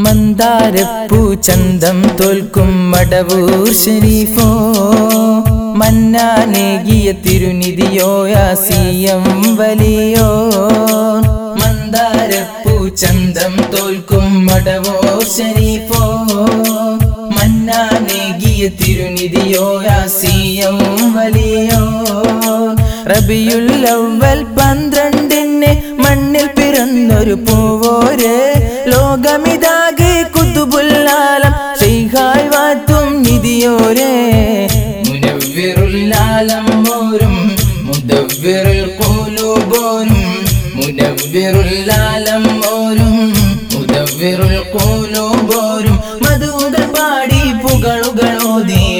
മന്ദാരപ്പൂ ചന്തം തോൽക്കും മടവൂർ ഷരീഫോ. മന്നാനേകിയ തിരുനിധിയോ യാസിയം വലിയോ. മന്ദാരപ്പൂ ചന്തം തോൽക്കും മടവൂർ ഷരീഫോ. മന്നാനേകിയ തിരുനിധിയോ യാസിയം വലിയോ. റബിയുള്ളവൽ പന്ത്രണ്ടിന് മണ്ണിൽ പിറന്നൊരു പൂവോര്. ലോകമിതാകെ നിധിയോരെ. മുനവ്വിറുല്ലാലം മോരും മുദവ്വിറുൽ ഖുലൂബോരും മുനവ്വിറുല്ലാലം മോരും മുദവ്വിറുൽ ഖുലൂബോരും മധുകൾ പാടി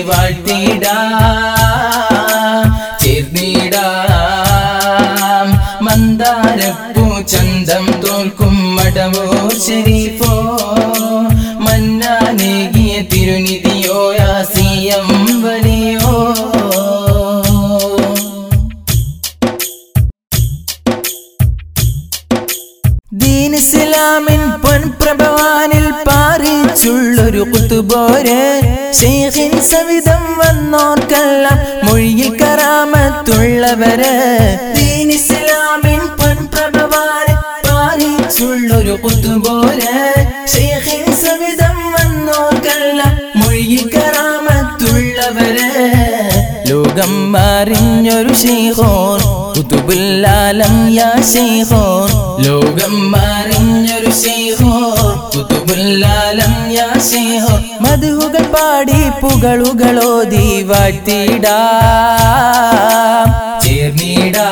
വാഴ്ത്തിടാം മന്ദാരപ്പൂ ചന്തം തോൽക്കും മടമോ ഷരീഫോ യാസിയം വലിയോ ദീൻ ഇസ്ലാമിൻ പൊൻപ്രഭവാനിൽ പാറിച്ചുള്ളൊരു കുത്തുപോരെ ഷെയ്ഖിൻ സവിധം വന്നോർക്കെല്ലാം മൊഴിയിൽ കറാമത്തുള്ളവര് ദീൻ ഇസ്ലാമിൻ പൊൻപ്രഭവാനിൽ പാറിച്ചുള്ളൊരു കുത്തുപോരെ ലോകം മാറിഞ്ഞൊരു ശൈഖോൻ കുതുബുല്ലാലം യാ ശൈഖോൻ ലോകം മാറിഞ്ഞൊരു ശൈഖോൻ കുതുബുല്ലാലം യാ ശൈഖോൻ മധുകൾ പാടി പുകളുകളോ ദീവാട്ടിടാ ചേർന്നിടാ.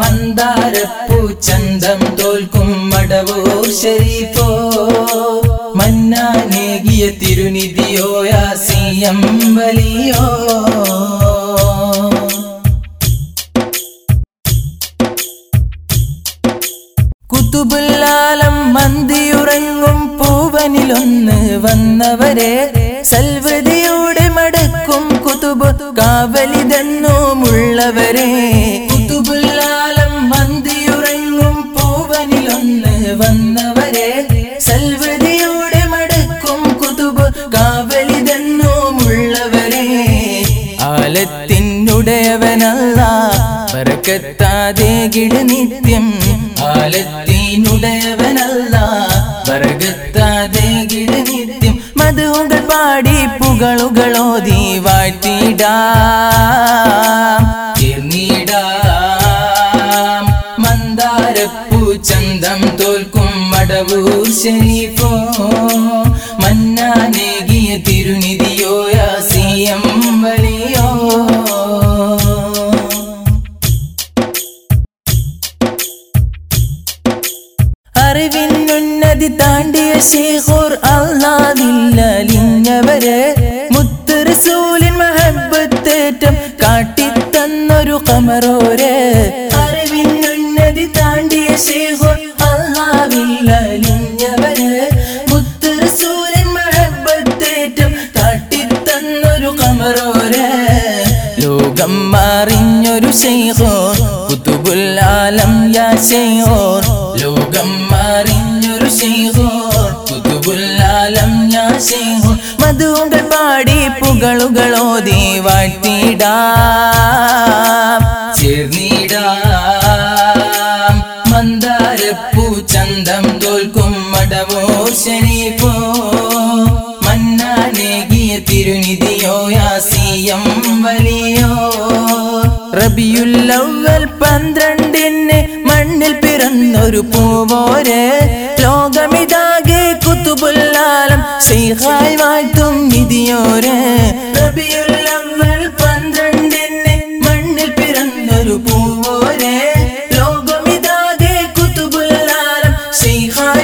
മന്ദാരപ്പൂ ചന്തം തോൽക്കും മടവൂർ ഷരീഫോ മന്നാനേകിയ തിരുനിധിയോ യാസിയം വലിയോ? കുതുബുല്ലാലം മന്തിയുറങ്ങും പൂവനിലൊന്ന് വന്നവരെ സൽവതിയോടെ മടക്കും കുതുബ് കാവലിതെന്നുമുള്ളവരെ ബറക്കത്താതെ കിട നിത്യം ആലത്തിനുടയവനല്ല വരകത്താതെ നിത്യം മധുകൊണ്ട് പാടി പുകളുകളോതി വാഴ്ത്തിടാം. ചേർന്നിടാം മന്ദാരപ്പൂ തോൽക്കും മടവൂർ ശരീഫോ. മന്നാനേകിയ തിരുനിധിയോ അറിവിനുന്നതി താണ്ടിയ ശേഖോർ അള്ളാവില്ലലിഞ്ഞവര് മുത്ത് റസൂലിൻ മഹബത്തേറ്റം കാട്ടിത്തന്നൊരു കമറോര് അറിവിനുന്നതി താണ്ടിയ ശേഖോർ അള്ളാവില്ലലിഞ്ഞവര് മുത്ത് റസൂലിൻ മഹബത്തേറ്റം കാട്ടിത്തന്നൊരു കമറോര് ലോകം മാറിഞ്ഞൊരു ശൈഖോർ കുതുബുല്ലാലം യാ ശൈഖോർ. ലോകം മധുകൾ പാടി വാഴ്ത്തിടാം. ചേർന്നിടാം. മന്ദാരപ്പൂ ചന്തം തോൽക്കും മടവോ ശരീഫോ മന്നാനേകിയ തിരുനിധിയോ യാസിയം വലിയോ. റബിയുല്ലവൽ പന്ത്രണ്ടിന് മണ്ണിൽ പിറന്നൊരു പൂവോര്. ലോകമിതാകെ കുത്തുബുല്ലാലം. ശ്രീഹായ് വാഴ്ത്തും നിധിയോര്. റബിയുല്ലവൽ പന്ത്രണ്ടിന് മണ്ണിൽ പിറന്നൊരു പൂവോര്. ലോകമിതാകെ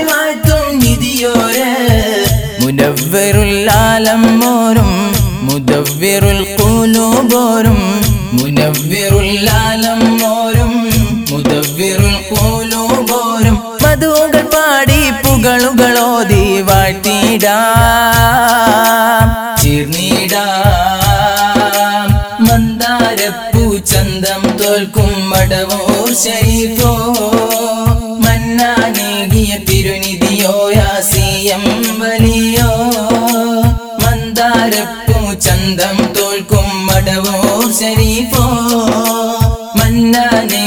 വാഴ്ത്തും നിധിയോര്. മോരും മുദവ്വിറുൽ ഖുലൂബോരും മുനവ്വിറുല്ലാലം മോരും മുദവ്വിറുൽ ഖുലൂബോരും മധുകൾ പാടി പുകളുകളോതി ദീവാട്ടിടാ ചേർന്നിടാം. മന്ദാരപ്പൂ ചന്തം തോൽക്കും മടവോ ശരീഫോ. മന്നാനേകിയ തിരുനിധിയോ യാസിയം വലിയോ. മന്ദാരപ്പൂ ചന്തം തോൽക്കും മടവോ ശരീഫോ. മന്നാനെ